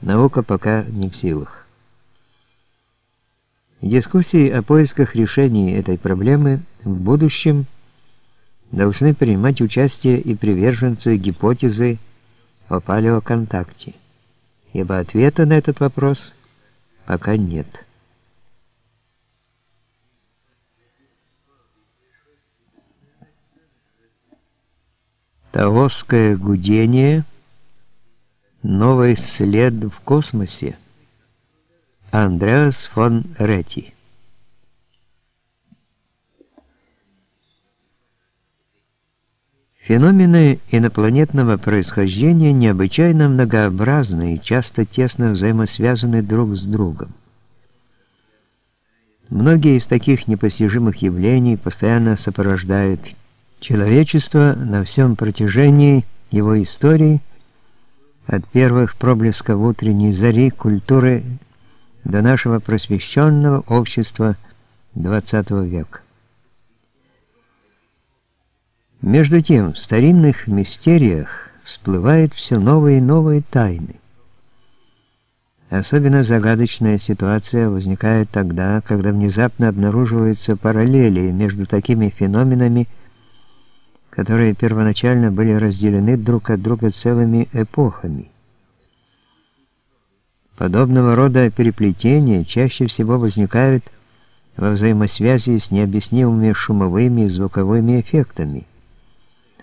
наука пока не в силах. Дискуссии о поисках решений этой проблемы в будущем должны принимать участие и приверженцы гипотезы о палеоконтакте, ибо ответа на этот вопрос пока нет. Таосское гудение – новый след в космосе. Андреас фон Ретти Феномены инопланетного происхождения необычайно многообразны и часто тесно взаимосвязаны друг с другом. Многие из таких непостижимых явлений постоянно сопровождают Человечество на всем протяжении его истории, от первых проблесков утренней зари культуры до нашего просвещенного общества XX века. Между тем, в старинных мистериях всплывают все новые и новые тайны. Особенно загадочная ситуация возникает тогда, когда внезапно обнаруживаются параллели между такими феноменами, которые первоначально были разделены друг от друга целыми эпохами. Подобного рода переплетения чаще всего возникают во взаимосвязи с необъяснимыми шумовыми и звуковыми эффектами,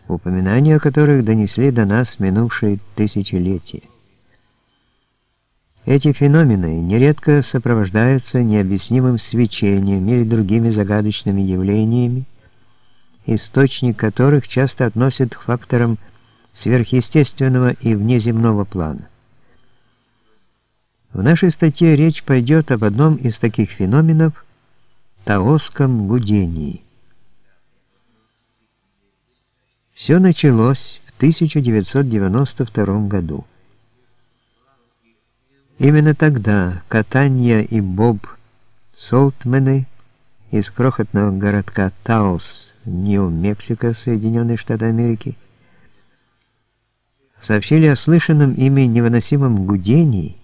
упоминания о которых донесли до нас минувшие тысячелетия. Эти феномены нередко сопровождаются необъяснимым свечением или другими загадочными явлениями, источник которых часто относят к факторам сверхъестественного и внеземного плана. В нашей статье речь пойдет об одном из таких феноменов – таосском гудении. Все началось в 1992 году. Именно тогда Катанья и Боб Солтмены из крохотного городка Таос, Нью-Мексико, Соединенные Штаты Америки, сообщили о слышанном ими невыносимом гудении,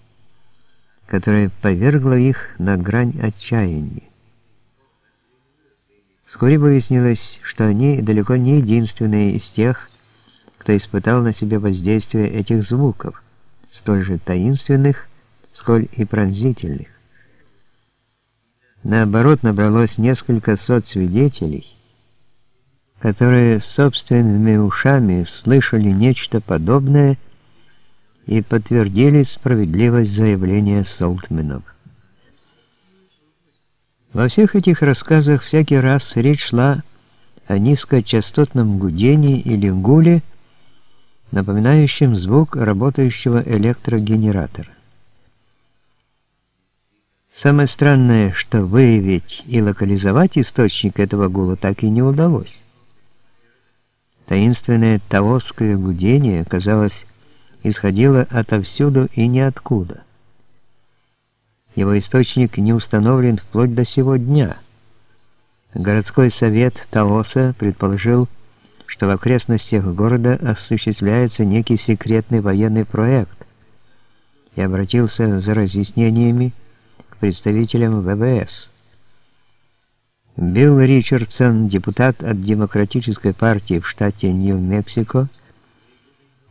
которое повергло их на грань отчаяния. Вскоре выяснилось, что они далеко не единственные из тех, кто испытал на себе воздействие этих звуков, столь же таинственных, сколь и пронзительных. Наоборот, набралось несколько сот свидетелей, которые собственными ушами слышали нечто подобное и подтвердили справедливость заявления Солтменов. Во всех этих рассказах всякий раз речь шла о низкочастотном гудении или гуле, напоминающем звук работающего электрогенератора. Самое странное, что выявить и локализовать источник этого гула так и не удалось. Таинственное таосское гудение, казалось, исходило отовсюду и ниоткуда. Его источник не установлен вплоть до сего дня. Городской совет Таоса предположил, что в окрестностях города осуществляется некий секретный военный проект и обратился за разъяснениями представителем ВВС. Билл Ричардсон, депутат от Демократической партии в штате Нью-Мексико,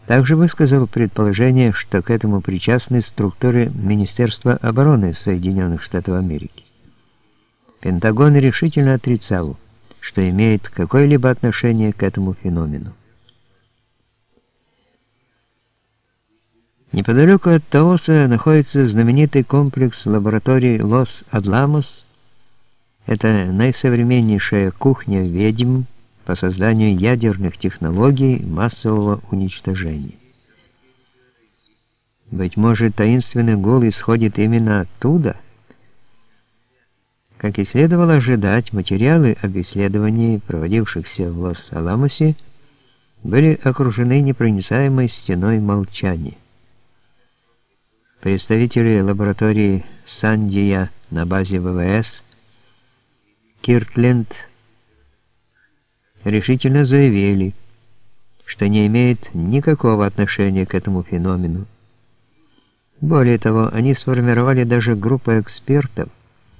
также высказал предположение, что к этому причастны структуры Министерства обороны Соединенных Штатов Америки. Пентагон решительно отрицал, что имеет какое-либо отношение к этому феномену. Неподалеку от Таоса находится знаменитый комплекс лабораторий Лос-Аламос. Это наисовременнейшая кухня ведьм по созданию ядерных технологий массового уничтожения. Быть может, таинственный гул исходит именно оттуда? Как и следовало ожидать, материалы об исследовании, проводившихся в Лос-Аламосе, были окружены непроницаемой стеной молчания. Представители лаборатории Сандия на базе ВВС Киртленд решительно заявили, что не имеет никакого отношения к этому феномену. Более того, они сформировали даже группу экспертов,